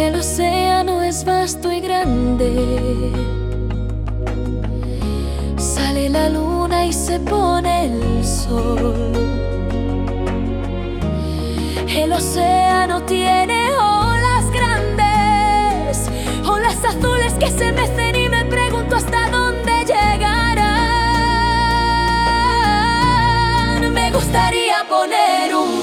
El océano es vasto y grande. Sale la luna y se pone el sol. El océano tiene olas grandes, olas azules que se mecen y me pregunto hasta dónde llegarán. Me gustaría poner un